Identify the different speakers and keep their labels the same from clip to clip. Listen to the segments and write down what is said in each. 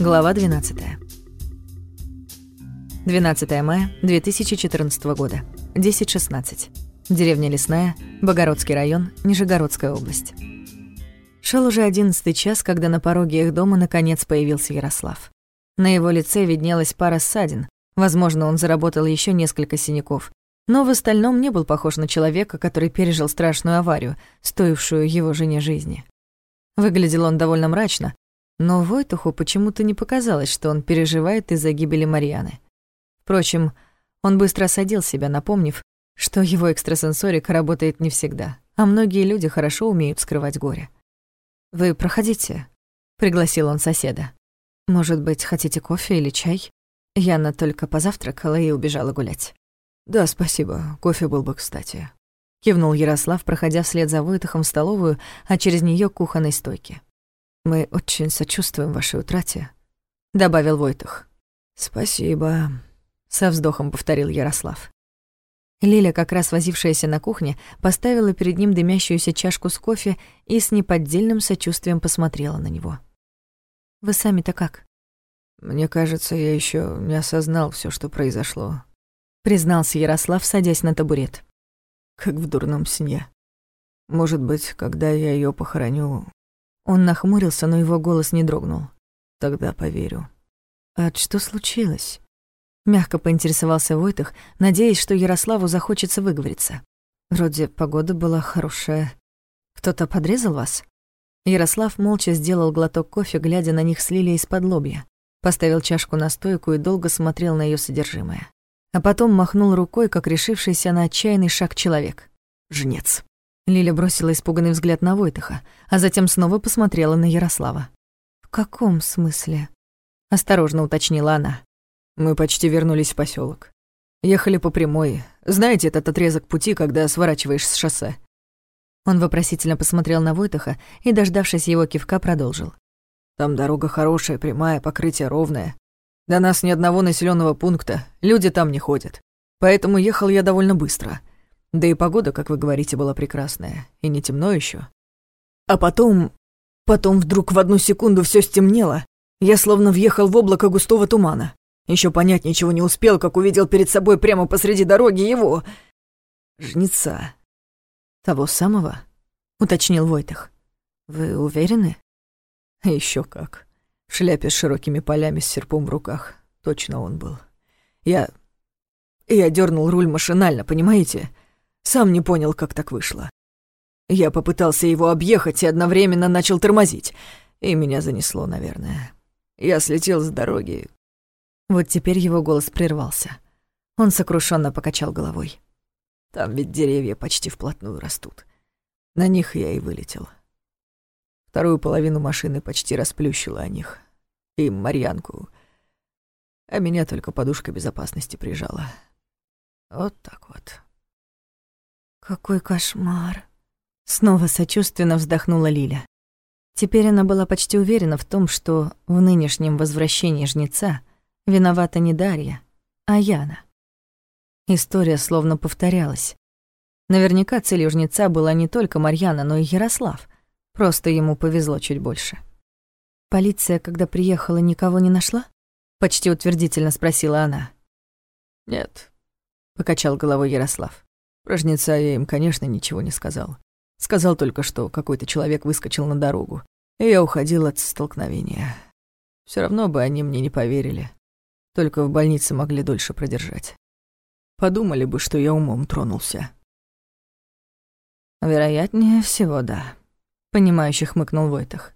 Speaker 1: Глава 12. 12 мая 2014 года. 10.16. Деревня Лесная, Богородский район, Нижегородская область. Шел уже одиннадцатый час, когда на пороге их дома наконец появился Ярослав. На его лице виднелась пара ссадин. Возможно, он заработал еще несколько синяков. Но в остальном не был похож на человека, который пережил страшную аварию, стоившую его жене жизни. Выглядел он довольно мрачно, но Войтуху почему-то не показалось, что он переживает из-за гибели Марьяны. Впрочем, он быстро осадил себя, напомнив, что его экстрасенсорика работает не всегда, а многие люди хорошо умеют скрывать горе. «Вы проходите», — пригласил он соседа. «Может быть, хотите кофе или чай?» Яна только позавтракала и убежала гулять.
Speaker 2: «Да, спасибо, кофе был бы кстати», —
Speaker 1: кивнул Ярослав, проходя вслед за Войтухом в столовую, а через нее к кухонной стойке.
Speaker 2: Мы очень сочувствуем вашей утрате», —
Speaker 1: добавил Войтух.
Speaker 2: «Спасибо», — со вздохом повторил Ярослав.
Speaker 1: Лиля, как раз возившаяся на кухне, поставила перед ним дымящуюся чашку с кофе и с неподдельным сочувствием посмотрела на него. «Вы сами-то как?»
Speaker 2: «Мне кажется, я еще не осознал все, что произошло», —
Speaker 1: признался Ярослав, садясь на табурет.
Speaker 2: «Как в дурном сне. Может быть, когда я ее похороню,
Speaker 1: он нахмурился, но его голос не дрогнул.
Speaker 2: «Тогда поверю».
Speaker 1: «А что случилось?» Мягко поинтересовался Войтых, надеясь, что Ярославу захочется выговориться. «Вроде погода была хорошая. Кто-то подрезал вас?» Ярослав молча сделал глоток кофе, глядя на них с Лилией из-под лобья. Поставил чашку на стойку и долго смотрел на ее содержимое. А потом махнул рукой, как решившийся на отчаянный шаг человек. «Жнец». Лиля бросила испуганный взгляд на Войтаха, а затем снова посмотрела на Ярослава. «В каком смысле?» — осторожно уточнила она.
Speaker 2: «Мы почти вернулись в поселок. Ехали по прямой. Знаете этот отрезок пути, когда сворачиваешь с шоссе?»
Speaker 1: Он вопросительно посмотрел на Войтаха и, дождавшись его кивка, продолжил.
Speaker 2: «Там дорога хорошая, прямая, покрытие ровное. До нас ни одного населенного пункта, люди там не ходят. Поэтому ехал я довольно быстро». Да и погода, как вы говорите, была прекрасная. И не темно еще. А потом... Потом вдруг в одну секунду все стемнело. Я словно въехал в облако густого тумана. Еще понять ничего не успел, как увидел перед собой прямо посреди дороги его... Жнеца.
Speaker 1: Того самого? Уточнил Войтах. Вы уверены?
Speaker 2: Еще как. В шляпе с широкими полями с серпом в руках. Точно он был. Я... Я дернул руль машинально, понимаете? Сам не понял, как так вышло. Я попытался его объехать и одновременно начал тормозить. И меня занесло, наверное. Я слетел с дороги.
Speaker 1: Вот теперь его голос прервался. Он сокрушенно покачал головой.
Speaker 2: Там ведь деревья почти вплотную растут. На них я и вылетел. Вторую половину машины почти расплющило о них. И Марьянку. А меня только подушка безопасности прижала. Вот так вот.
Speaker 1: «Какой кошмар!» Снова сочувственно вздохнула Лиля. Теперь она была почти уверена в том, что в нынешнем возвращении жнеца виновата не Дарья, а Яна. История словно повторялась. Наверняка целью жнеца была не только Марьяна, но и Ярослав. Просто ему повезло чуть больше. «Полиция, когда приехала, никого не нашла?» Почти утвердительно спросила она.
Speaker 2: «Нет», — покачал головой Ярослав. Про жнеца я им, конечно, ничего не сказал. Сказал только, что какой-то человек выскочил на дорогу, и я уходил от столкновения. Все равно бы они мне не поверили. Только в больнице могли дольше продержать. Подумали бы, что я умом тронулся.
Speaker 1: Вероятнее всего, да. Понимающе хмыкнул Войтах.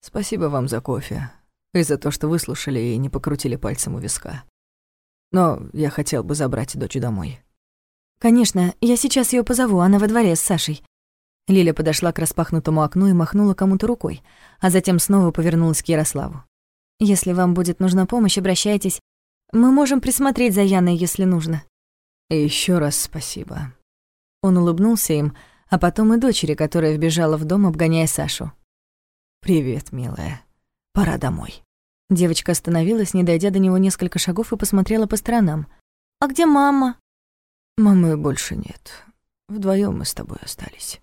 Speaker 2: Спасибо вам за кофе. И за то, что выслушали и не покрутили пальцем у виска. Но я хотел бы забрать дочь домой.
Speaker 1: «Конечно, я сейчас ее позову, она во дворе с Сашей». Лиля подошла к распахнутому окну и махнула кому-то рукой, а затем снова повернулась к Ярославу. «Если вам будет нужна помощь, обращайтесь. Мы можем присмотреть за Яной, если нужно».
Speaker 2: Еще раз спасибо».
Speaker 1: Он улыбнулся им, а потом и дочери, которая вбежала в дом, обгоняя Сашу.
Speaker 2: «Привет, милая. Пора домой».
Speaker 1: Девочка остановилась, не дойдя до него несколько шагов, и посмотрела по сторонам. «А где мама?»
Speaker 2: Мамы больше нет. Вдвоем мы с тобой остались.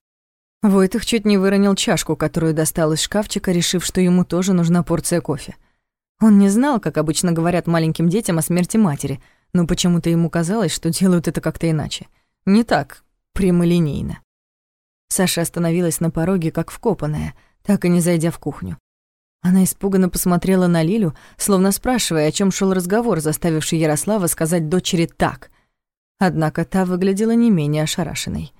Speaker 1: Войтых чуть не выронил чашку, которую достал из шкафчика, решив, что ему тоже нужна порция кофе. Он не знал, как обычно говорят маленьким детям о смерти матери, но почему-то ему казалось, что делают это как-то иначе. Не так, прямолинейно. Саша остановилась на пороге, как вкопанная, так и не зайдя в кухню. Она испуганно посмотрела на Лилю, словно спрашивая, о чем шел разговор, заставивший Ярослава сказать дочери «так». Однако та выглядела не менее ошарашенной.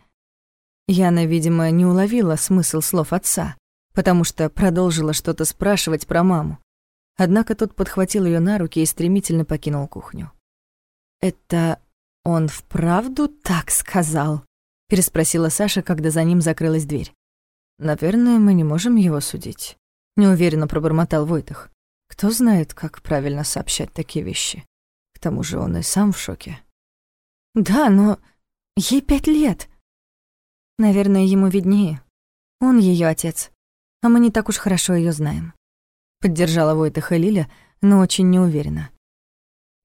Speaker 1: Яна, видимо, не уловила смысл слов отца, потому что продолжила что-то спрашивать про маму. Однако тот подхватил ее на руки и стремительно покинул кухню. «Это он вправду так сказал?» — переспросила Саша, когда за ним закрылась дверь. «Наверное, мы не можем его судить», — неуверенно пробормотал Войтах. «Кто знает, как правильно сообщать такие вещи? К тому же он и сам в шоке».
Speaker 3: «Да, но ей пять лет», Наверное, ему виднее. Он ее отец, а мы не так уж хорошо ее знаем.
Speaker 1: Поддержала Войтаха Лиля, но очень неуверенно.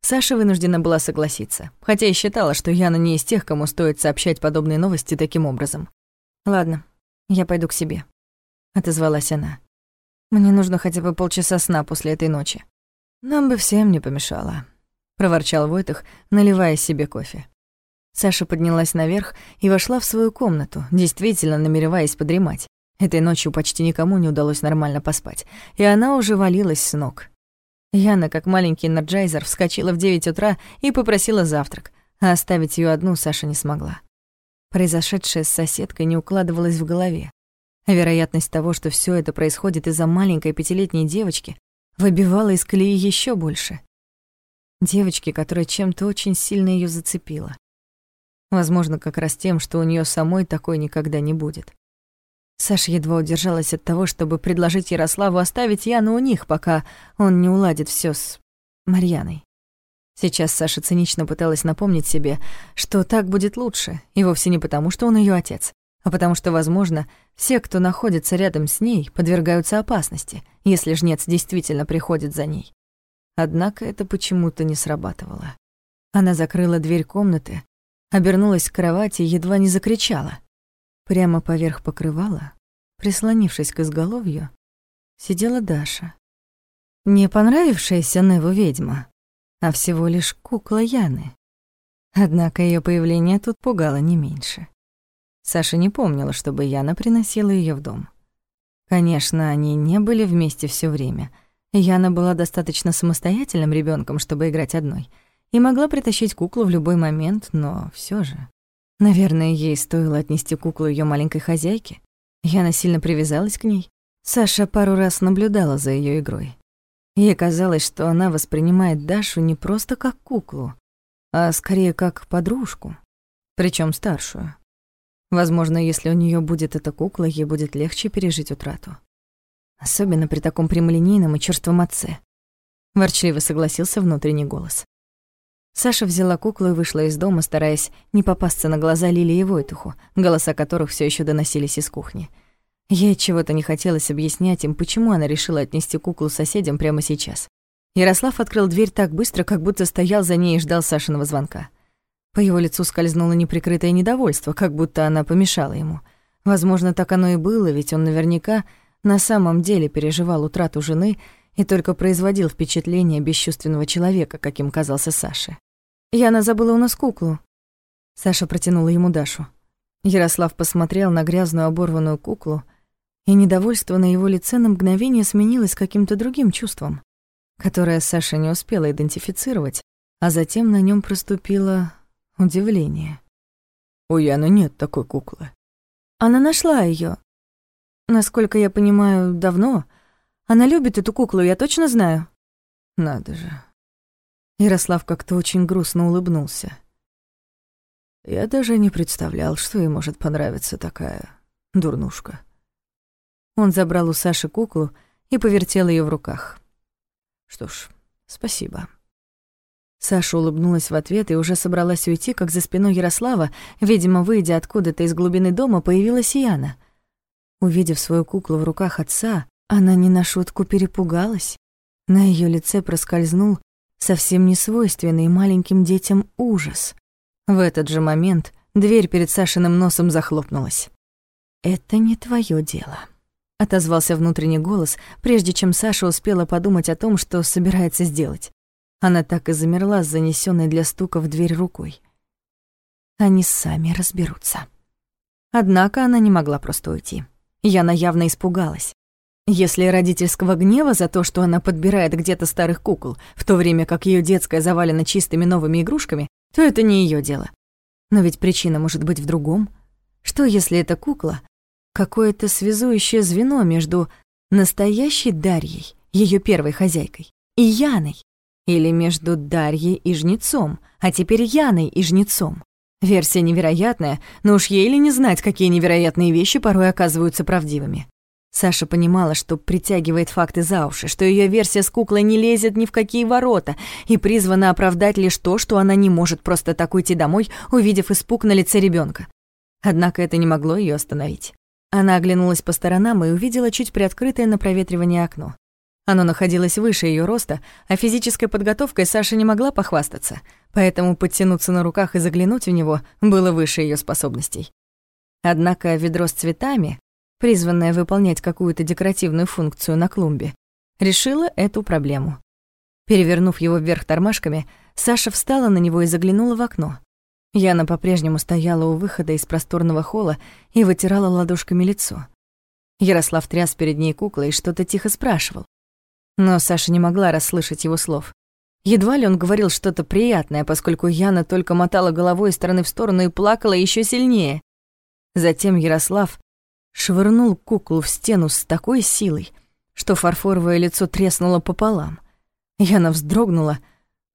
Speaker 1: Саша вынуждена была согласиться, хотя и считала, что Яна не из тех, кому стоит сообщать подобные новости таким образом.
Speaker 3: «Ладно, я пойду к себе», —
Speaker 1: отозвалась она.
Speaker 3: «Мне нужно хотя бы полчаса сна после этой ночи».
Speaker 1: «Нам бы всем не помешало», — проворчал Войтах, наливая себе кофе. Саша поднялась наверх и вошла в свою комнату, действительно намереваясь подремать. Этой ночью почти никому не удалось нормально поспать, и она уже валилась с ног. Яна, как маленький энерджайзер, вскочила в 9 утра и попросила завтрак, а оставить ее одну Саша не смогла. Произошедшее с соседкой не укладывалось в голове. Вероятность того, что все это происходит из-за маленькой пятилетней девочки, выбивала из колеи еще больше. Девочки, которая чем-то очень сильно ее зацепила. Возможно, как раз тем, что у нее самой такой никогда не будет. Саша едва удержалась от того, чтобы предложить Ярославу оставить Яну у них, пока он не уладит все с Марьяной. Сейчас Саша цинично пыталась напомнить себе, что так будет лучше, и вовсе не потому, что он ее отец, а потому что, возможно, все, кто находится рядом с ней, подвергаются опасности, если жнец действительно приходит за ней. Однако это почему-то не срабатывало. Она закрыла дверь комнаты, обернулась к кровати и едва не закричала. Прямо поверх покрывала, прислонившись к изголовью, сидела Даша. Не понравившаяся Неву ведьма, а всего лишь кукла Яны. Однако ее появление тут пугало не меньше. Саша не помнила, чтобы Яна приносила ее в дом. Конечно, они не были вместе все время. Яна была достаточно самостоятельным ребенком, чтобы играть одной — и могла притащить куклу в любой момент, но все же... Наверное, ей стоило отнести куклу ее маленькой хозяйке. Я насильно привязалась к ней. Саша пару раз наблюдала за ее игрой. Ей казалось, что она воспринимает Дашу не просто как куклу, а скорее как подружку, причем старшую. Возможно, если у нее будет эта кукла, ей будет легче пережить утрату. Особенно при таком прямолинейном и чёрством отце. Ворчливо согласился внутренний голос. Саша взяла куклу и вышла из дома, стараясь не попасться на глаза Лилии и Войтуху, голоса которых все еще доносились из кухни. Ей чего-то не хотелось объяснять им, почему она решила отнести куклу соседям прямо сейчас. Ярослав открыл дверь так быстро, как будто стоял за ней и ждал Сашиного звонка. По его лицу скользнуло неприкрытое недовольство, как будто она помешала ему. Возможно, так оно и было, ведь он наверняка на самом деле переживал утрату жены и только производил впечатление бесчувственного человека, каким казался Саша. «Яна забыла у нас куклу». Саша протянула ему Дашу. Ярослав посмотрел на грязную оборванную куклу, и недовольство на его лице на мгновение сменилось каким-то другим чувством, которое Саша не успела идентифицировать, а затем на нем проступило удивление.
Speaker 2: «У Яны нет такой куклы».
Speaker 3: «Она нашла ее. Насколько я понимаю, давно. Она любит эту куклу, я точно знаю».
Speaker 2: «Надо же». Ярослав как-то очень грустно улыбнулся. Я даже не представлял, что ей может понравиться такая дурнушка.
Speaker 1: Он забрал у Саши куклу и повертел ее в руках.
Speaker 2: Что ж, спасибо.
Speaker 1: Саша улыбнулась в ответ и уже собралась уйти, как за спиной Ярослава, видимо, выйдя откуда-то из глубины дома, появилась Яна. Увидев свою куклу в руках отца, она не на шутку перепугалась. На ее лице проскользнул совсем не свойственный маленьким детям ужас. В этот же момент дверь перед Сашиным носом захлопнулась. «Это не твое дело», — отозвался внутренний голос, прежде чем Саша успела подумать о том, что собирается сделать. Она так и замерла с занесенной для стука в дверь рукой. Они сами разберутся. Однако она не могла просто уйти. Яна явно испугалась. Если родительского гнева за то, что она подбирает где-то старых кукол, в то время как ее детская завалена чистыми новыми игрушками, то это не ее дело. Но ведь причина может быть в другом. Что если эта кукла — какое-то связующее звено между настоящей Дарьей, ее первой хозяйкой, и Яной? Или между Дарьей и Жнецом, а теперь Яной и Жнецом? Версия невероятная, но уж ей ли не знать, какие невероятные вещи порой оказываются правдивыми. Саша понимала, что притягивает факты за уши, что ее версия с куклой не лезет ни в какие ворота и призвана оправдать лишь то, что она не может просто так уйти домой, увидев испуг на лице ребенка. Однако это не могло ее остановить. Она оглянулась по сторонам и увидела чуть приоткрытое на проветривание окно. Оно находилось выше ее роста, а физической подготовкой Саша не могла похвастаться, поэтому подтянуться на руках и заглянуть в него было выше ее способностей. Однако ведро с цветами, призванная выполнять какую-то декоративную функцию на клумбе, решила эту проблему. Перевернув его вверх тормашками, Саша встала на него и заглянула в окно. Яна по-прежнему стояла у выхода из просторного холла и вытирала ладошками лицо. Ярослав тряс перед ней куклой и что-то тихо спрашивал. Но Саша не могла расслышать его слов. Едва ли он говорил что-то приятное, поскольку Яна только мотала головой из стороны в сторону и плакала еще сильнее. Затем Ярослав швырнул куклу в стену с такой силой, что фарфоровое лицо треснуло пополам. Яна вздрогнула,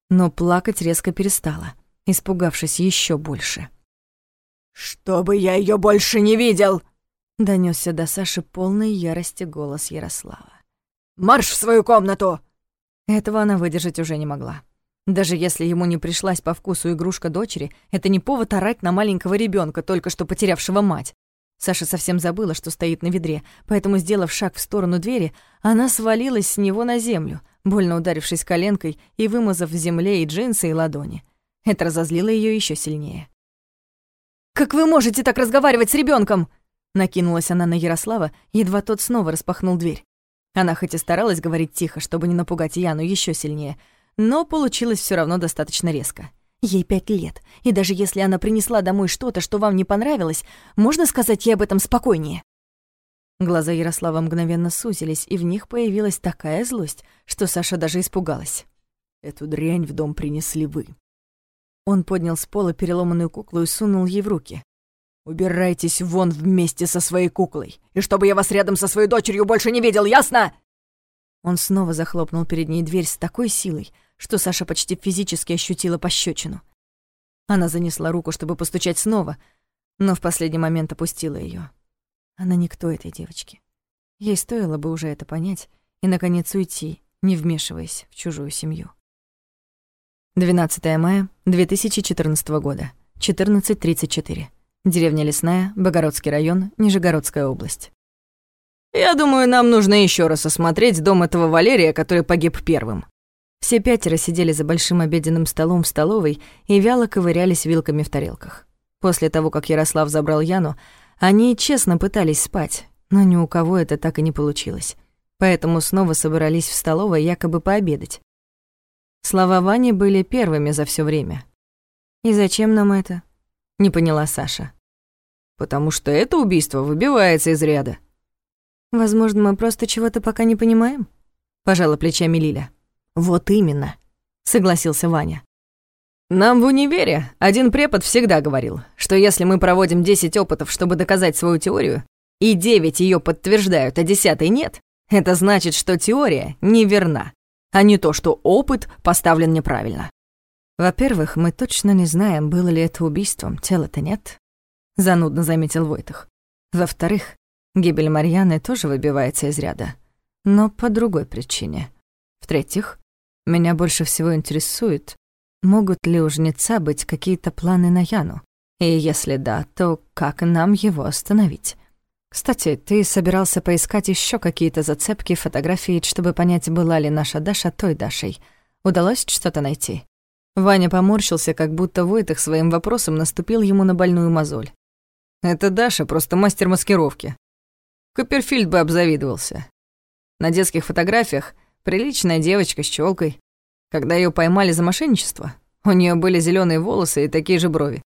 Speaker 1: но плакать резко перестала, испугавшись еще больше.
Speaker 2: «Чтобы я ее больше не видел!»
Speaker 1: — донесся до Саши полной ярости голос Ярослава.
Speaker 2: «Марш в свою комнату!»
Speaker 1: Этого она выдержать уже не могла. Даже если ему не пришлась по вкусу игрушка дочери, это не повод орать на маленького ребенка, только что потерявшего мать. Саша совсем забыла, что стоит на ведре, поэтому, сделав шаг в сторону двери, она свалилась с него на землю, больно ударившись коленкой и вымазав в земле и джинсы, и ладони. Это разозлило ее еще сильнее. «Как вы можете так разговаривать с ребенком? Накинулась она на Ярослава, едва тот снова распахнул дверь. Она хоть и старалась говорить тихо, чтобы не напугать Яну еще сильнее, но получилось все равно достаточно резко. Ей пять лет, и даже если она принесла домой что-то, что вам не понравилось, можно сказать ей об этом спокойнее?» Глаза Ярослава мгновенно сузились, и в них появилась такая злость, что Саша даже испугалась.
Speaker 2: «Эту дрянь в дом принесли вы».
Speaker 1: Он поднял с пола переломанную куклу и сунул ей в руки.
Speaker 2: «Убирайтесь вон вместе со своей куклой, и чтобы я вас рядом со своей дочерью больше не видел, ясно?»
Speaker 1: Он снова захлопнул перед ней дверь с такой силой, что Саша почти физически ощутила пощечину. Она занесла руку, чтобы постучать снова, но в последний момент опустила ее. Она никто этой девочки. Ей стоило бы уже это понять и, наконец, уйти, не вмешиваясь в чужую семью. 12 мая 2014 года, 14.34. Деревня Лесная, Богородский район, Нижегородская область.
Speaker 2: «Я думаю, нам нужно еще раз осмотреть дом этого Валерия, который погиб первым»,
Speaker 1: все пятеро сидели за большим обеденным столом в столовой и вяло ковырялись вилками в тарелках. После того, как Ярослав забрал Яну, они честно пытались спать, но ни у кого это так и не получилось. Поэтому снова собрались в столовой якобы пообедать. Слова Вани были первыми за все время. «И зачем нам это?» — не поняла Саша.
Speaker 2: «Потому что это убийство выбивается из ряда».
Speaker 1: «Возможно, мы просто чего-то пока не понимаем?» — пожала плечами Лиля.
Speaker 2: «Вот именно», — согласился Ваня.
Speaker 4: «Нам в универе один препод всегда говорил, что если мы проводим 10 опытов, чтобы доказать свою теорию, и 9 ее подтверждают, а 10 нет, это значит, что теория неверна, а не то, что опыт поставлен неправильно».
Speaker 1: «Во-первых, мы точно не знаем, было ли это убийством, тела-то нет», — занудно заметил Войтах. «Во-вторых, гибель Марьяны тоже выбивается из ряда, но по другой причине. В-третьих, меня больше всего интересует, могут ли у жнеца быть какие-то планы на Яну? И если да, то как нам его остановить? Кстати, ты собирался поискать еще какие-то зацепки, фотографии, чтобы понять, была ли наша Даша той Дашей. Удалось что-то найти? Ваня поморщился, как будто Войтых своим вопросом наступил ему на больную мозоль.
Speaker 4: «Это Даша, просто мастер маскировки». Копперфильд бы обзавидовался. На детских фотографиях приличная девочка с челкой. Когда ее поймали за мошенничество, у нее были зеленые волосы и такие же брови.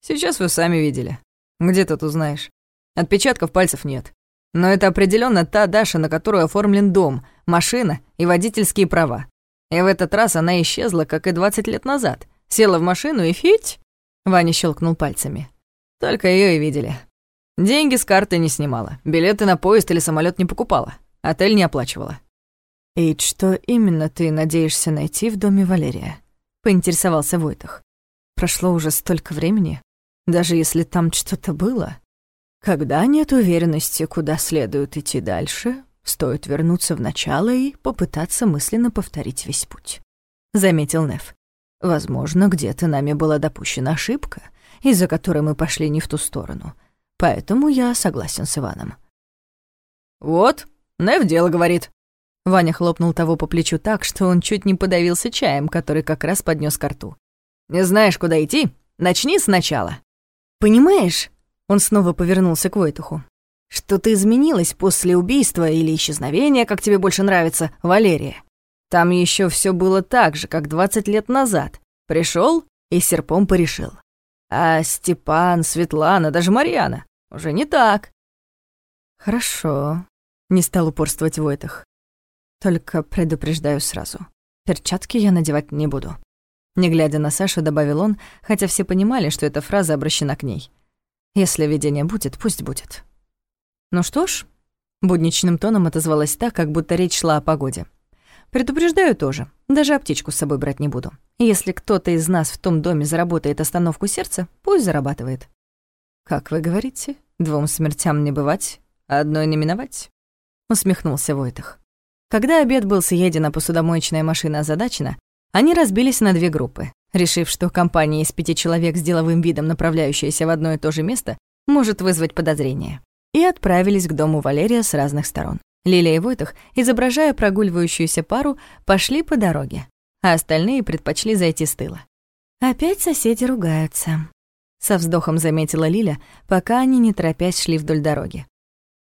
Speaker 4: Сейчас вы сами видели. Где тут узнаешь? Отпечатков пальцев нет. Но это определенно та Даша, на которую оформлен дом, машина и водительские права. И в этот раз она исчезла, как и 20 лет назад. Села в машину и фить. Ваня щелкнул пальцами. Только ее и видели. Деньги с карты не снимала, билеты на поезд или самолет не покупала, отель не оплачивала.
Speaker 1: «И что именно ты надеешься найти в доме Валерия?» — поинтересовался Войтах. «Прошло уже столько времени, даже если там что-то было. Когда нет уверенности, куда следует идти дальше, стоит вернуться в начало и попытаться мысленно повторить весь путь», — заметил Неф. «Возможно, где-то нами была допущена ошибка, из-за которой мы пошли не в ту сторону, поэтому я согласен с Иваном».
Speaker 4: «Вот, Неф дело говорит», Ваня хлопнул того по плечу так, что он чуть не подавился чаем, который как раз поднес ко рту. «Не знаешь, куда идти? Начни сначала». «Понимаешь?» Он снова повернулся к Войтуху. «Что ты изменилась после убийства или исчезновения, как тебе больше нравится, Валерия. Там еще все было так же, как 20 лет назад. Пришел и серпом порешил. А Степан, Светлана, даже Марьяна уже не так».
Speaker 1: «Хорошо», — не стал упорствовать Войтах. Только предупреждаю сразу. Перчатки я надевать не буду. Не глядя на Сашу, добавил он, хотя все понимали, что эта фраза обращена к ней. Если видение будет, пусть будет. Ну что ж, будничным тоном отозвалась так, как будто речь шла о погоде. Предупреждаю тоже, даже аптечку с собой брать не буду. Если кто-то из нас в том доме заработает остановку сердца, пусть зарабатывает. Как вы говорите, двум смертям не бывать, а одной не миновать? Усмехнулся Войтах. Когда обед был съеден, а посудомоечная машина озадачена, они разбились на две группы, решив, что компания из пяти человек с деловым видом, направляющаяся в одно и то же место, может вызвать подозрение. И отправились к дому Валерия с разных сторон. Лилия и Войтах, изображая прогуливающуюся пару, пошли по дороге, а остальные предпочли зайти с тыла. «Опять соседи ругаются», — со вздохом заметила Лиля, пока они, не торопясь, шли вдоль дороги.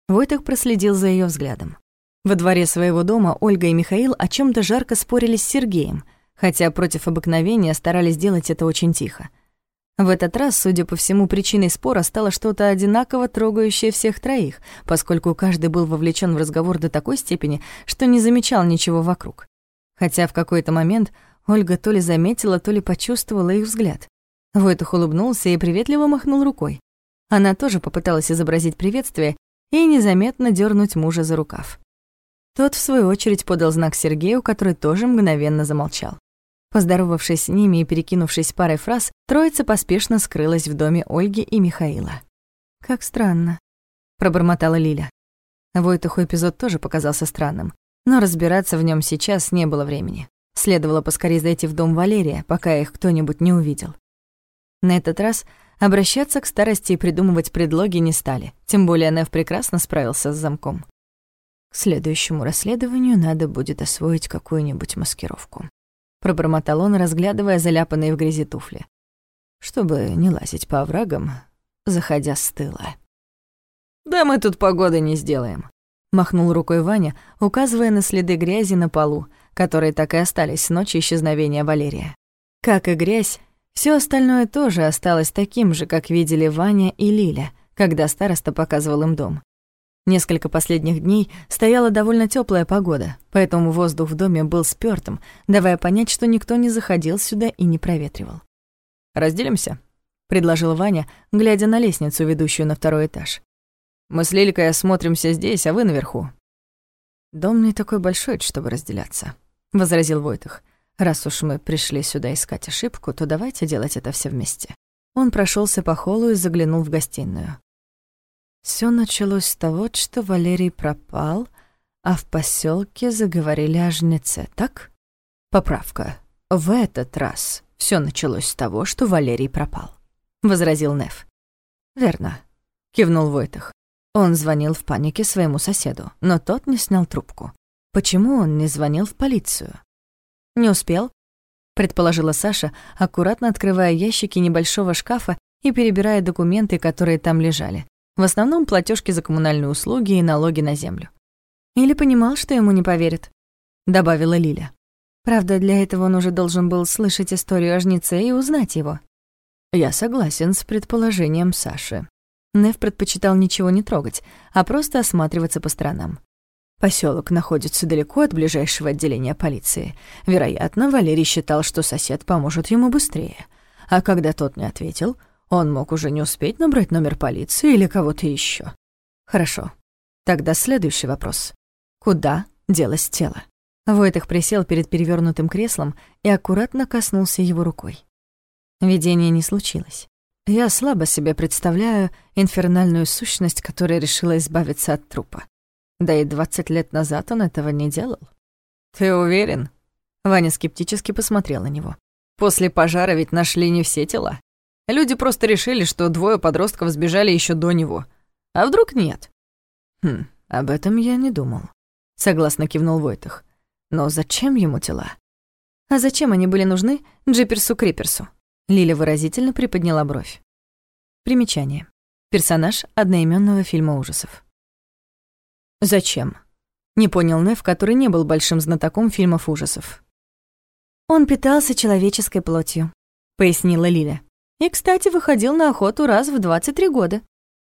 Speaker 1: Войтах проследил за ее взглядом. Во дворе своего дома Ольга и Михаил о чем то жарко спорили с Сергеем, хотя против обыкновения старались делать это очень тихо. В этот раз, судя по всему, причиной спора стало что-то одинаково трогающее всех троих, поскольку каждый был вовлечен в разговор до такой степени, что не замечал ничего вокруг. Хотя в какой-то момент Ольга то ли заметила, то ли почувствовала их взгляд. Войтух улыбнулся и приветливо махнул рукой. Она тоже попыталась изобразить приветствие и незаметно дернуть мужа за рукав. Тот, в свою очередь, подал знак Сергею, который тоже мгновенно замолчал. Поздоровавшись с ними и перекинувшись парой фраз, троица поспешно скрылась в доме Ольги и Михаила. «Как странно», — пробормотала Лиля. Войтуху эпизод тоже показался странным, но разбираться в нем сейчас не было времени. Следовало поскорее зайти в дом Валерия, пока их кто-нибудь не увидел. На этот раз обращаться к старости и придумывать предлоги не стали, тем более Нев прекрасно справился с замком. К следующему расследованию надо будет освоить какую-нибудь маскировку. Пробормотал он, разглядывая заляпанные в грязи туфли. Чтобы не лазить по оврагам, заходя с тыла.
Speaker 4: «Да мы тут погоды не сделаем», — махнул рукой Ваня, указывая на следы грязи на полу, которые так и остались с ночи исчезновения Валерия. Как и грязь, все остальное тоже осталось таким же, как видели Ваня и Лиля, когда староста показывал им дом. Несколько последних дней стояла довольно теплая погода, поэтому воздух в доме был спёртым, давая понять, что никто не заходил сюда и не проветривал. «Разделимся?» — предложил Ваня, глядя на лестницу, ведущую на второй этаж. «Мы с Лилькой осмотримся здесь, а вы наверху». «Дом не такой большой, чтобы разделяться», — возразил Войтах. «Раз уж мы пришли сюда искать ошибку, то давайте делать это все вместе». Он прошелся по холлу и заглянул в гостиную. Все началось с того, что Валерий пропал, а в поселке заговорили о жнеце, так? Поправка. В этот раз все началось с того, что Валерий пропал, возразил Нев. Верно, кивнул Войтах. Он звонил в панике своему соседу, но тот не снял трубку. Почему он не звонил в полицию? Не успел, предположила Саша, аккуратно открывая ящики небольшого шкафа и перебирая документы, которые там лежали.
Speaker 1: В основном платежки за коммунальные услуги и налоги на землю.
Speaker 3: Или понимал, что ему не поверят,
Speaker 1: добавила Лиля.
Speaker 3: Правда, для этого он уже должен был слышать историю о жнеце и узнать его.
Speaker 1: Я согласен с предположением Саши. Нев предпочитал ничего не трогать, а просто осматриваться по сторонам. Поселок находится далеко от ближайшего отделения полиции. Вероятно, Валерий считал, что сосед поможет ему быстрее. А когда тот не ответил, он мог уже не успеть набрать номер полиции или кого-то еще. Хорошо. Тогда следующий вопрос. Куда делось тело? Войтых присел перед перевернутым креслом и аккуратно коснулся его рукой. Видения не случилось. Я слабо себе представляю инфернальную сущность, которая решила избавиться от трупа. Да и двадцать лет назад он этого не делал. «Ты уверен?» Ваня скептически посмотрел на него. «После пожара ведь нашли не все тела. Люди просто решили, что двое подростков сбежали еще до него. А вдруг нет?» «Хм, об этом я не думал», — согласно кивнул Войтах. «Но зачем ему тела?»
Speaker 3: «А зачем они были нужны Джиперсу-Криперсу?»
Speaker 1: Лиля выразительно приподняла бровь. Примечание. Персонаж одноименного фильма ужасов. «Зачем?» — не понял Нев, который не был большим знатоком фильмов ужасов.
Speaker 3: «Он питался человеческой плотью», — пояснила Лиля. «И, кстати, выходил на охоту раз в 23 года».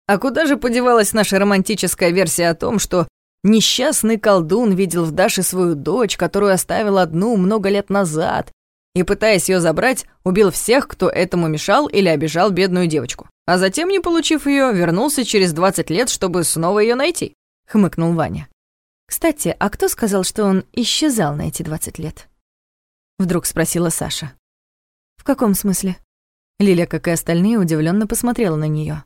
Speaker 4: «А куда же подевалась наша романтическая версия о том, что несчастный колдун видел в Даше свою дочь, которую оставил одну много лет назад, и, пытаясь ее забрать, убил всех, кто этому мешал или обижал бедную девочку. А затем, не получив ее, вернулся через 20 лет, чтобы снова ее найти хмыкнул Ваня.
Speaker 3: Кстати, а кто сказал, что он исчезал на эти 20 лет?
Speaker 1: Вдруг спросила Саша.
Speaker 3: В каком смысле?
Speaker 1: Лиля, как и остальные, удивленно посмотрела на нее.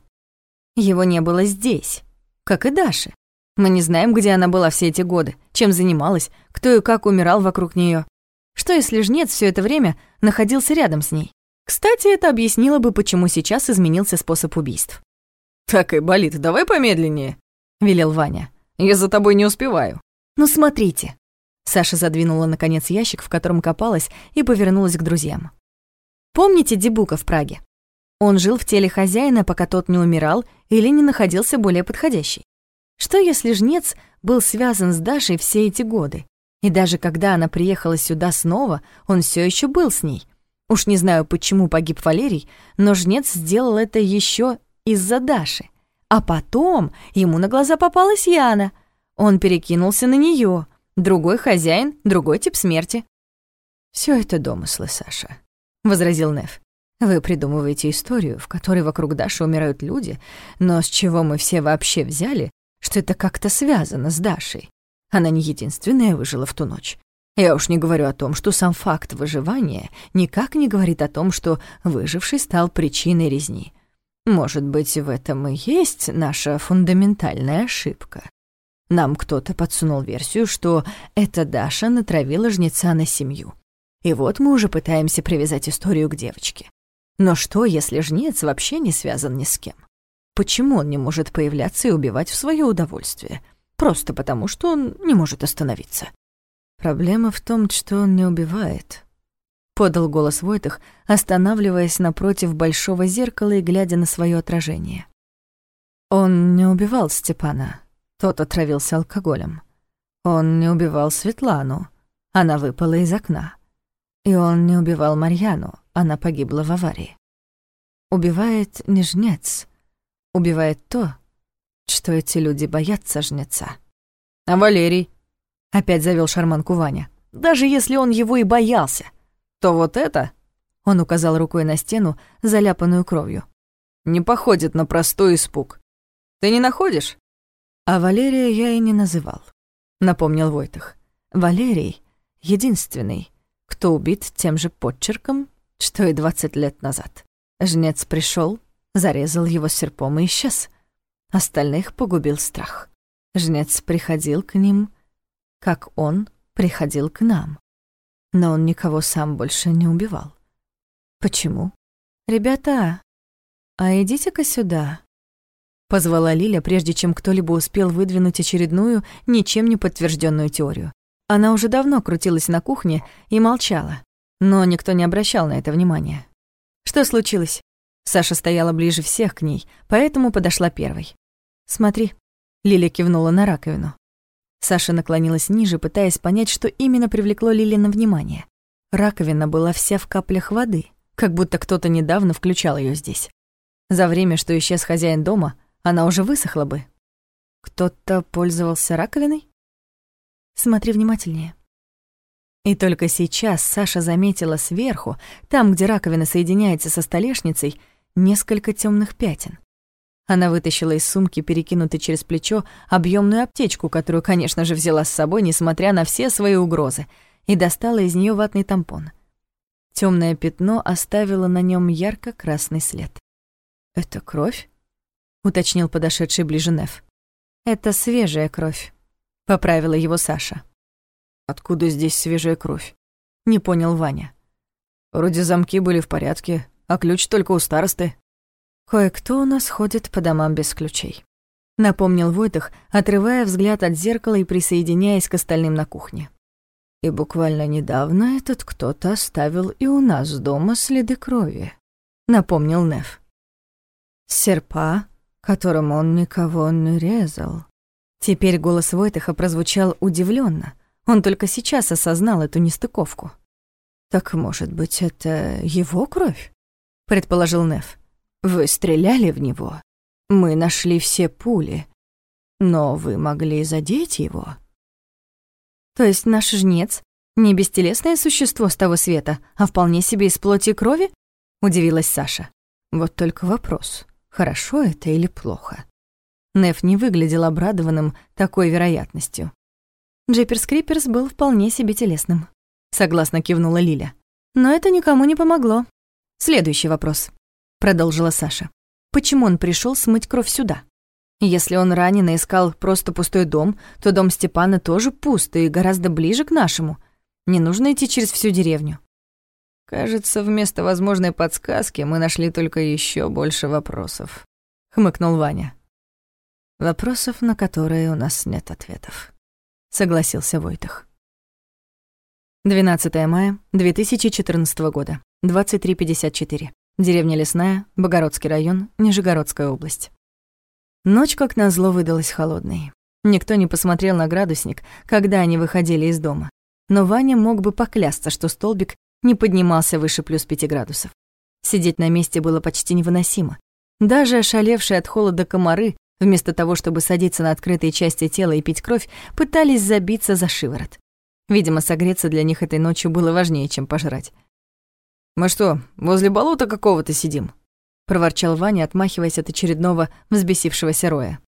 Speaker 3: Его не было здесь, как и Даши. Мы не знаем, где она была все эти годы, чем занималась, кто и как умирал вокруг нее. Что если жнец все это время находился рядом с ней? Кстати, это объяснило бы, почему сейчас изменился способ убийств.
Speaker 4: «Так и болит, давай помедленнее», — велел Ваня. Я за тобой не успеваю».
Speaker 3: «Ну, смотрите».
Speaker 1: Саша задвинула, наконец, ящик, в котором копалась, и повернулась к друзьям.
Speaker 3: «Помните Дебука в Праге? Он жил в теле хозяина, пока тот не умирал или не находился более подходящий. Что если жнец был связан с Дашей все эти годы? И даже когда она приехала сюда снова, он все еще был с ней. Уж не знаю, почему погиб Валерий, но жнец сделал это еще из-за Даши. А потом ему на глаза попалась Яна. Он перекинулся на нее. Другой хозяин, другой тип смерти.
Speaker 1: Все это домыслы, Саша», — возразил Нев. «Вы придумываете историю, в которой вокруг Даши умирают люди, но с чего мы все вообще взяли, что это как-то связано с Дашей? Она не единственная выжила в ту ночь. Я уж не говорю о том, что сам факт выживания никак не говорит о том, что выживший стал причиной резни. Может быть, в этом и есть наша фундаментальная ошибка. Нам кто-то подсунул версию, что эта Даша натравила жнеца на семью. И вот мы уже пытаемся привязать историю к девочке. Но что, если жнец вообще не связан ни с кем? Почему он не может появляться и убивать в свое удовольствие? Просто потому, что он не может остановиться. Проблема в том, что он не убивает, подал голос Войтах, останавливаясь напротив большого зеркала и глядя на свое отражение. Он не убивал Степана, тот отравился алкоголем. Он не убивал Светлану, она выпала из окна. И он не убивал Марьяну, она погибла в аварии. Убивает не жнец, убивает то, что эти люди боятся жнеца.
Speaker 4: А Валерий?
Speaker 1: Опять завел шарманку Ваня. Даже если он его и боялся,
Speaker 4: то вот это...»
Speaker 1: Он указал рукой на стену, заляпанную кровью.
Speaker 4: «Не походит на простой испуг. Ты не находишь?»
Speaker 1: «А Валерия я и не называл», — напомнил Войтах. «Валерий — единственный, кто убит тем же подчерком, что и двадцать лет назад. Жнец пришел, зарезал его серпом и исчез. Остальных погубил страх. Жнец приходил к ним, как он приходил к нам но он никого сам больше не убивал. Почему? «Ребята, а идите-ка сюда», — позвала Лиля, прежде чем кто-либо успел выдвинуть очередную, ничем не подтвержденную теорию. Она уже давно крутилась на кухне и молчала, но никто не обращал на это внимания. «Что случилось?» Саша стояла ближе всех к ней, поэтому подошла первой.
Speaker 3: «Смотри», — Лиля кивнула на раковину. Саша наклонилась ниже, пытаясь понять, что именно привлекло Лили на внимание. Раковина была вся в каплях воды, как будто кто-то недавно включал ее здесь. За время, что исчез хозяин дома, она уже высохла бы. Кто-то пользовался раковиной? Смотри внимательнее. И только сейчас Саша заметила сверху, там, где раковина соединяется со столешницей, несколько темных пятен. Она вытащила из сумки, перекинутой через плечо, объемную аптечку, которую, конечно же, взяла с собой, несмотря на все свои угрозы, и достала из нее ватный тампон. Темное пятно оставило на нем ярко-красный след. «Это кровь?» — уточнил подошедший ближе Неф. «Это свежая кровь», — поправила его Саша.
Speaker 2: «Откуда здесь свежая кровь?»
Speaker 3: — не понял Ваня.
Speaker 2: «Вроде замки были в порядке, а ключ только у старосты».
Speaker 3: «Кое-кто у нас ходит по домам без ключей», — напомнил Войтах, отрывая взгляд от зеркала и присоединяясь к остальным на кухне.
Speaker 2: «И буквально недавно этот кто-то оставил и у нас дома следы крови», — напомнил Неф. «Серпа, которым он никого не резал».
Speaker 3: Теперь голос Войтаха прозвучал удивленно. Он только сейчас осознал эту нестыковку.
Speaker 2: «Так, может быть, это его кровь?» — предположил Неф. Вы стреляли в него. Мы нашли все пули. Но вы могли задеть его.
Speaker 3: То есть наш жнец не бестелесное существо с того света, а вполне себе из плоти и крови? Удивилась Саша.
Speaker 2: Вот только вопрос, хорошо это или плохо?
Speaker 3: Неф не выглядел обрадованным такой вероятностью. Джиперс Криперс был вполне себе телесным. Согласно кивнула Лиля. Но это никому не помогло. Следующий вопрос продолжила Саша. Почему он пришел смыть кровь сюда? Если он ранено искал просто пустой дом, то дом Степана тоже пуст и гораздо ближе к нашему. Не нужно идти через всю деревню.
Speaker 4: Кажется, вместо возможной подсказки мы нашли только еще больше вопросов, хмыкнул Ваня.
Speaker 2: Вопросов, на которые у нас нет ответов, согласился Войтах.
Speaker 1: 12 мая 2014 года, 23:54. Деревня Лесная, Богородский район, Нижегородская область. Ночь, как назло, выдалась холодной. Никто не посмотрел на градусник, когда они выходили из дома. Но Ваня мог бы поклясться, что столбик не поднимался выше плюс пяти градусов. Сидеть на месте было почти невыносимо. Даже ошалевшие от холода комары, вместо того, чтобы садиться на открытые части тела и пить кровь, пытались забиться за шиворот. Видимо, согреться для них этой ночью было важнее, чем пожрать.
Speaker 4: «Мы что, возле болота какого-то сидим?»
Speaker 1: — проворчал Ваня, отмахиваясь от очередного взбесившегося роя.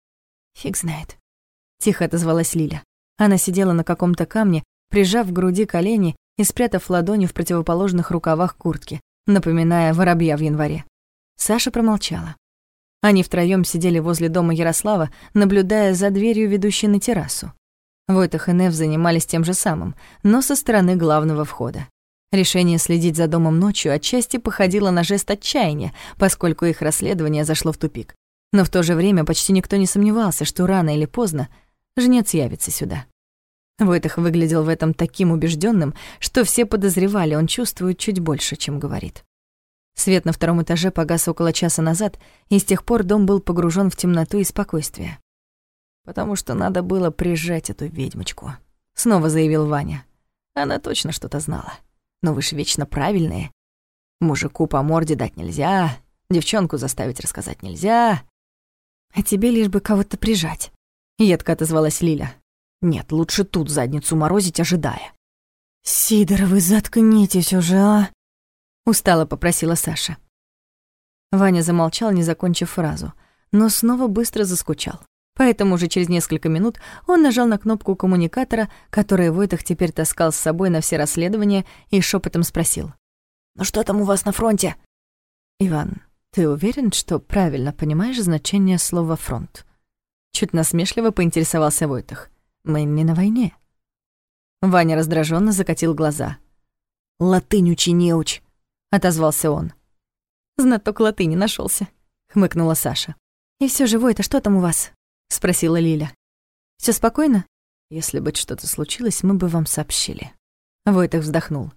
Speaker 3: «Фиг знает», —
Speaker 1: тихо отозвалась Лиля. Она сидела на каком-то камне, прижав к груди колени и спрятав ладони в противоположных рукавах куртки, напоминая воробья в январе. Саша промолчала. Они втроём сидели возле дома Ярослава, наблюдая за дверью, ведущей на террасу. Войтах и Нев занимались тем же самым, но со стороны главного входа. Решение следить за домом ночью отчасти походило на жест отчаяния, поскольку их расследование зашло в тупик. Но в то же время почти никто не сомневался, что рано или поздно жнец явится сюда. Войтах выглядел в этом таким убежденным, что все подозревали, он чувствует чуть больше, чем говорит. Свет на втором этаже погас около часа назад, и с тех пор дом был погружен в темноту и спокойствие. «Потому что надо было прижать эту ведьмочку», — снова заявил Ваня. Она точно что-то знала но вы ж вечно правильные. Мужику по морде дать нельзя, девчонку заставить рассказать нельзя.
Speaker 3: А тебе лишь бы кого-то прижать.
Speaker 1: Едко отозвалась Лиля. Нет, лучше тут задницу морозить, ожидая.
Speaker 3: «Сидор, вы заткнитесь уже, а?»
Speaker 1: Устало попросила Саша. Ваня замолчал, не закончив фразу, но снова быстро заскучал. Поэтому уже через несколько минут он нажал на кнопку коммуникатора, который Войтах теперь таскал с собой на все расследования, и шепотом спросил. «Ну что там у вас на фронте?» «Иван, ты уверен, что правильно понимаешь значение слова «фронт»?» Чуть насмешливо поинтересовался Войтах. «Мы не на войне». Ваня раздраженно закатил глаза.
Speaker 3: «Латынь учи, не уч», —
Speaker 1: отозвался он. «Знаток латыни нашелся, хмыкнула Саша.
Speaker 3: «И все же, Войта, что там у вас?»
Speaker 1: — спросила Лиля. Все спокойно?
Speaker 2: Если бы что-то случилось, мы бы вам сообщили».
Speaker 1: Войтах вздохнул.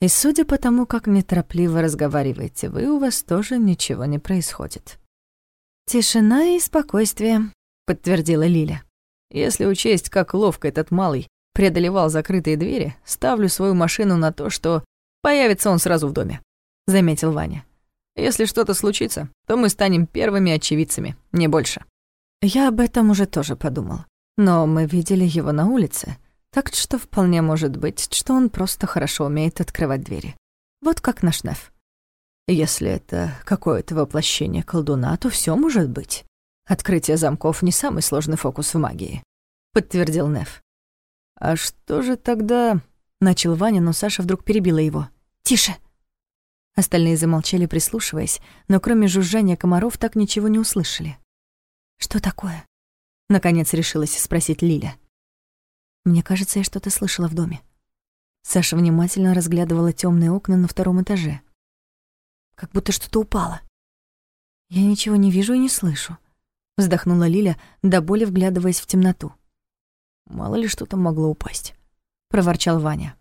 Speaker 2: «И судя по тому, как неторопливо разговариваете вы, у вас тоже ничего не происходит».
Speaker 3: «Тишина и спокойствие»,
Speaker 1: подтвердила Лиля. Если учесть, как ловко этот малый преодолевал закрытые двери, ставлю свою машину на то, что появится он сразу в доме, заметил Ваня. Если что-то случится, то мы станем первыми очевидцами, не больше. Я об этом уже тоже подумал. Но мы видели его на улице, так что вполне может быть, что он просто хорошо умеет открывать двери. Вот как наш Неф. Если это какое-то воплощение колдуна, то все может быть. Открытие замков не самый сложный фокус в магии, подтвердил Неф. А что же тогда... Начал Ваня, но Саша вдруг перебила его. «Тише!» Остальные замолчали, прислушиваясь, но кроме жужжания комаров так ничего не услышали. «Что такое?» Наконец решилась спросить Лиля. «Мне кажется, я что-то слышала в доме». Саша внимательно разглядывала темные окна на втором этаже. Как будто что-то упало. «Я ничего не вижу и не слышу», — вздохнула Лиля, до боли вглядываясь в темноту. «Мало ли что там могло упасть», — проворчал Ваня.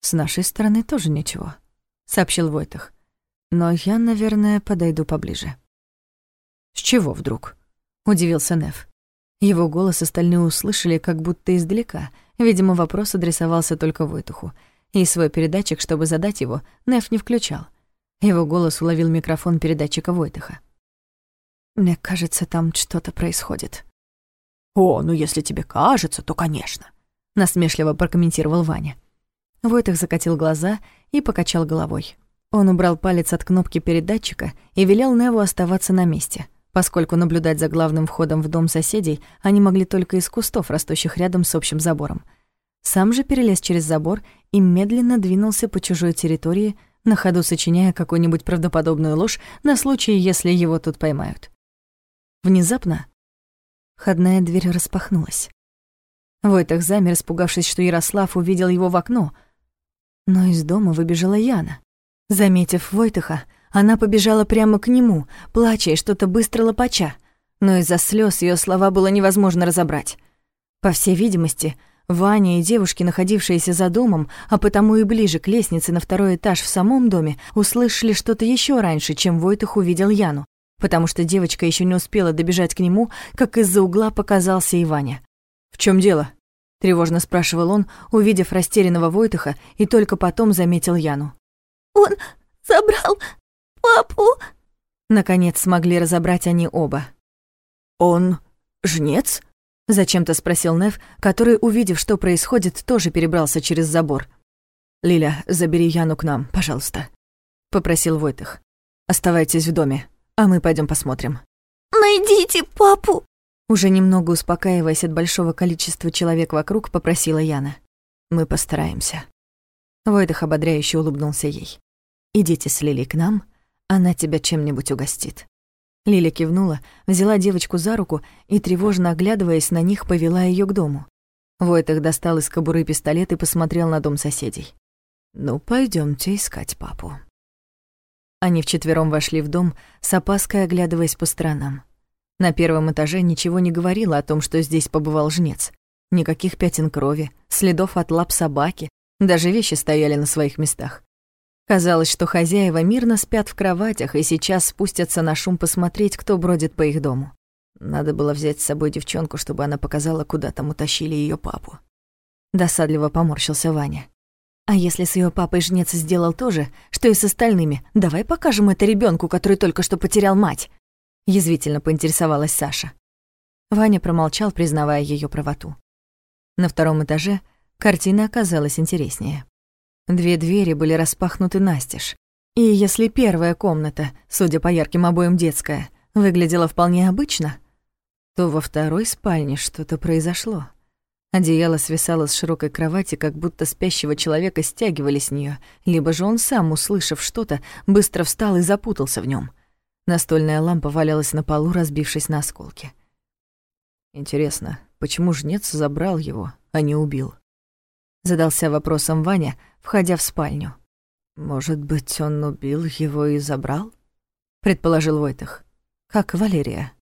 Speaker 1: «С нашей стороны тоже ничего», — сообщил Войтах. «Но я, наверное, подойду поближе». «С чего вдруг?» — удивился Нев. Его голос остальные услышали как будто издалека. Видимо, вопрос адресовался только Войтуху. И свой передатчик, чтобы задать его, Нев не включал. Его голос уловил микрофон передатчика Войтаха. «Мне кажется, там что-то происходит». «О, ну если тебе кажется, то конечно», — насмешливо прокомментировал Ваня. Войтах закатил глаза и покачал головой. Он убрал палец от кнопки передатчика и велел Неву оставаться на месте — поскольку наблюдать за главным входом в дом соседей они могли только из кустов, растущих рядом с общим забором. Сам же перелез через забор и медленно двинулся по чужой территории, на ходу сочиняя какую-нибудь правдоподобную ложь на случай, если его тут поймают. Внезапно входная дверь распахнулась. Войтах замер, испугавшись, что Ярослав увидел его в окно. Но из дома выбежала Яна. Заметив Войтаха, она побежала прямо к нему, плача и что-то быстро лопача, но из-за слез ее слова было невозможно разобрать. По всей видимости, Ваня и девушки, находившиеся за домом, а потому и ближе к лестнице на второй этаж в самом доме, услышали что-то еще раньше, чем Войтых увидел Яну, потому что девочка еще не успела добежать к нему, как из-за угла показался и Ваня. «В чем дело?» — тревожно спрашивал он, увидев растерянного Войтыха, и только потом заметил Яну.
Speaker 5: «Он забрал папу!»
Speaker 1: Наконец смогли разобрать они оба.
Speaker 2: «Он жнец?» — зачем-то спросил Нев, который, увидев, что происходит, тоже перебрался через забор. «Лиля, забери Яну к нам, пожалуйста», — попросил Войтых. «Оставайтесь в доме, а мы пойдем посмотрим».
Speaker 5: «Найдите папу!»
Speaker 1: Уже немного успокаиваясь от большого количества человек вокруг, попросила Яна.
Speaker 2: «Мы постараемся».
Speaker 1: Войтых ободряюще улыбнулся ей. «Идите с Лили к нам, она тебя чем-нибудь угостит». Лиля кивнула, взяла девочку за руку и, тревожно оглядываясь на них, повела ее к дому. Войтах достал из кобуры пистолет и посмотрел на дом соседей.
Speaker 2: «Ну, пойдемте искать папу».
Speaker 1: Они вчетвером вошли в дом, с опаской оглядываясь по сторонам. На первом этаже ничего не говорило о том, что здесь побывал жнец. Никаких пятен крови, следов от лап собаки, даже вещи стояли на своих местах. Казалось, что хозяева мирно спят в кроватях и сейчас спустятся на шум посмотреть, кто бродит по их дому. Надо было взять с собой девчонку, чтобы она показала, куда там утащили ее папу. Досадливо поморщился Ваня. А если с ее папой жнец сделал то же, что и с остальными, давай покажем это ребенку, который только что потерял мать. Язвительно поинтересовалась Саша. Ваня промолчал, признавая ее правоту. На втором этаже картина оказалась интереснее. Две двери были распахнуты настежь. И если первая комната, судя по ярким обоям детская, выглядела вполне обычно, то во второй спальне что-то произошло. Одеяло свисало с широкой кровати, как будто спящего человека стягивали с нее, либо же он сам, услышав что-то, быстро встал и запутался в нем. Настольная лампа валялась на полу, разбившись на осколки. Интересно, почему жнец забрал его, а не убил? Задался вопросом Ваня, входя в спальню. «Может быть, он убил его и забрал?» — предположил Войтах. «Как Валерия?»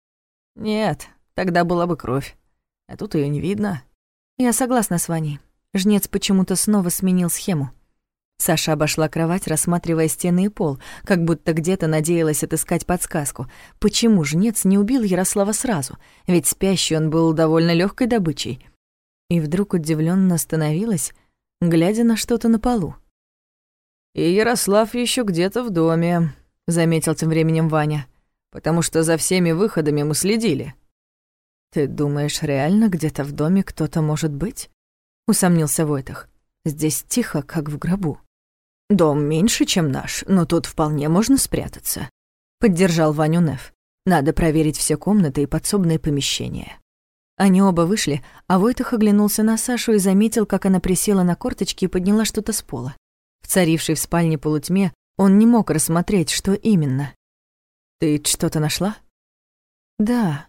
Speaker 1: «Нет, тогда была бы кровь. А тут ее не видно». «Я согласна с Ваней. Жнец почему-то снова сменил схему. Саша обошла кровать, рассматривая стены и пол, как будто где-то надеялась отыскать подсказку. Почему жнец не убил Ярослава сразу? Ведь спящий он был довольно легкой добычей. И вдруг удивленно остановилась, глядя на что-то на полу.
Speaker 2: «И Ярослав еще где-то в доме», — заметил тем временем Ваня, «потому что за всеми выходами мы следили».
Speaker 1: «Ты думаешь, реально где-то в доме кто-то может быть?» — усомнился Войтах. «Здесь тихо, как в гробу».
Speaker 4: «Дом меньше, чем наш, но тут вполне можно спрятаться», — поддержал Ваню Неф. «Надо проверить все комнаты и подсобные помещения».
Speaker 1: Они оба вышли, а Войтах оглянулся на Сашу и заметил, как она присела на корточки и подняла что-то с пола. В царившей в спальне полутьме он не мог рассмотреть, что именно.
Speaker 2: «Ты что-то нашла?»
Speaker 1: «Да».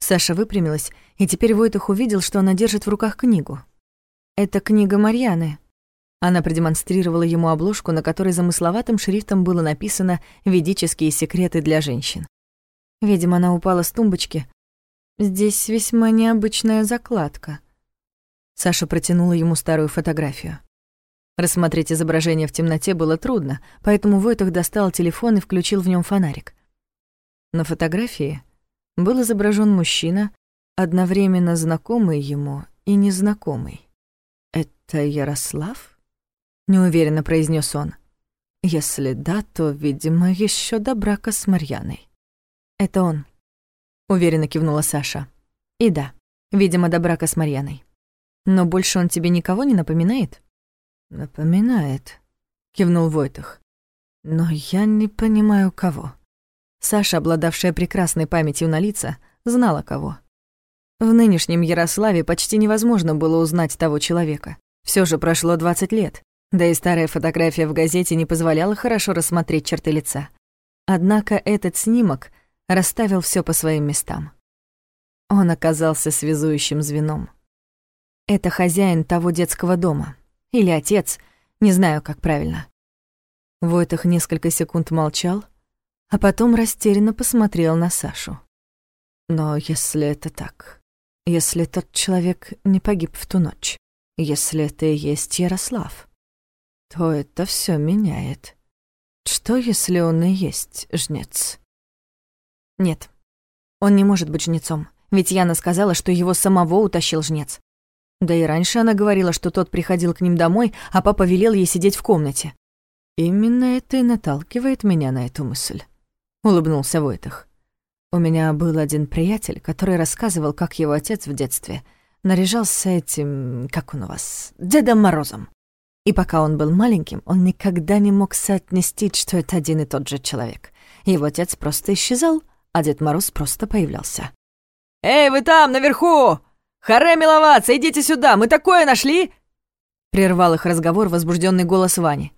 Speaker 1: Саша выпрямилась, и теперь Войтах увидел, что она держит в руках книгу. «Это книга Марьяны», она продемонстрировала ему обложку, на которой замысловатым шрифтом было написано «Ведические секреты для женщин». Видимо, она упала с тумбочки. Здесь весьма необычная закладка. Саша протянула ему старую фотографию. Рассмотреть изображение в темноте было трудно, поэтому Войтах достал телефон и включил в нем фонарик. На фотографии был изображен мужчина, одновременно знакомый ему и незнакомый. «Это Ярослав?» Неуверенно произнес он. Если да, то, видимо, еще до брака с Марьяной. Это он, уверенно кивнула Саша. И да, видимо, до брака с Марьяной. Но больше он тебе никого не напоминает?
Speaker 2: Напоминает, кивнул Войтах. Но я не понимаю, кого.
Speaker 1: Саша, обладавшая прекрасной памятью на лица, знала кого. В нынешнем Ярославе почти невозможно было узнать того человека. Все же прошло 20 лет, да и старая фотография в газете не позволяла хорошо рассмотреть черты лица. Однако этот снимок расставил все по своим местам. Он оказался связующим звеном. Это хозяин того детского дома. Или отец, не знаю, как правильно. Войтах несколько секунд молчал, а потом растерянно посмотрел на Сашу. Но если это так, если тот человек не погиб в ту ночь, если это и есть Ярослав, то это все меняет. Что, если он и есть жнец? Нет, он не может быть жнецом, ведь Яна сказала, что его самого утащил жнец. Да и раньше она говорила, что тот приходил к ним домой, а папа велел ей сидеть в комнате.
Speaker 2: «Именно это и наталкивает меня на эту мысль», — улыбнулся Войтах. «У меня был один приятель, который рассказывал, как его отец в детстве наряжался этим, как он у вас, Дедом Морозом. И пока он был маленьким, он никогда не мог соотнести, что это один и тот же человек. Его отец просто исчезал, а Дед Мороз просто появлялся.
Speaker 4: «Эй, вы там, наверху! Харе миловаться, идите сюда, мы такое нашли!»
Speaker 1: Прервал их разговор возбужденный голос Вани.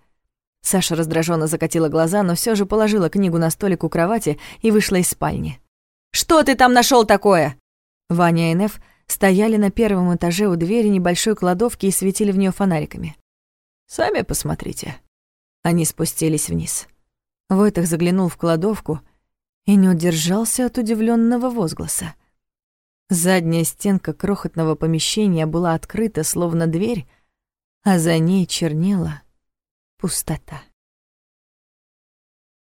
Speaker 1: Саша раздраженно закатила глаза, но все же положила книгу на столик у кровати и вышла из спальни.
Speaker 4: «Что ты там нашел такое?»
Speaker 1: Ваня и Неф стояли на первом этаже у двери небольшой кладовки и светили в нее фонариками.
Speaker 2: Сами посмотрите».
Speaker 1: Они спустились вниз. Войтах заглянул в кладовку и не удержался от удивленного возгласа. Задняя стенка крохотного помещения была открыта, словно дверь, а за ней чернела пустота.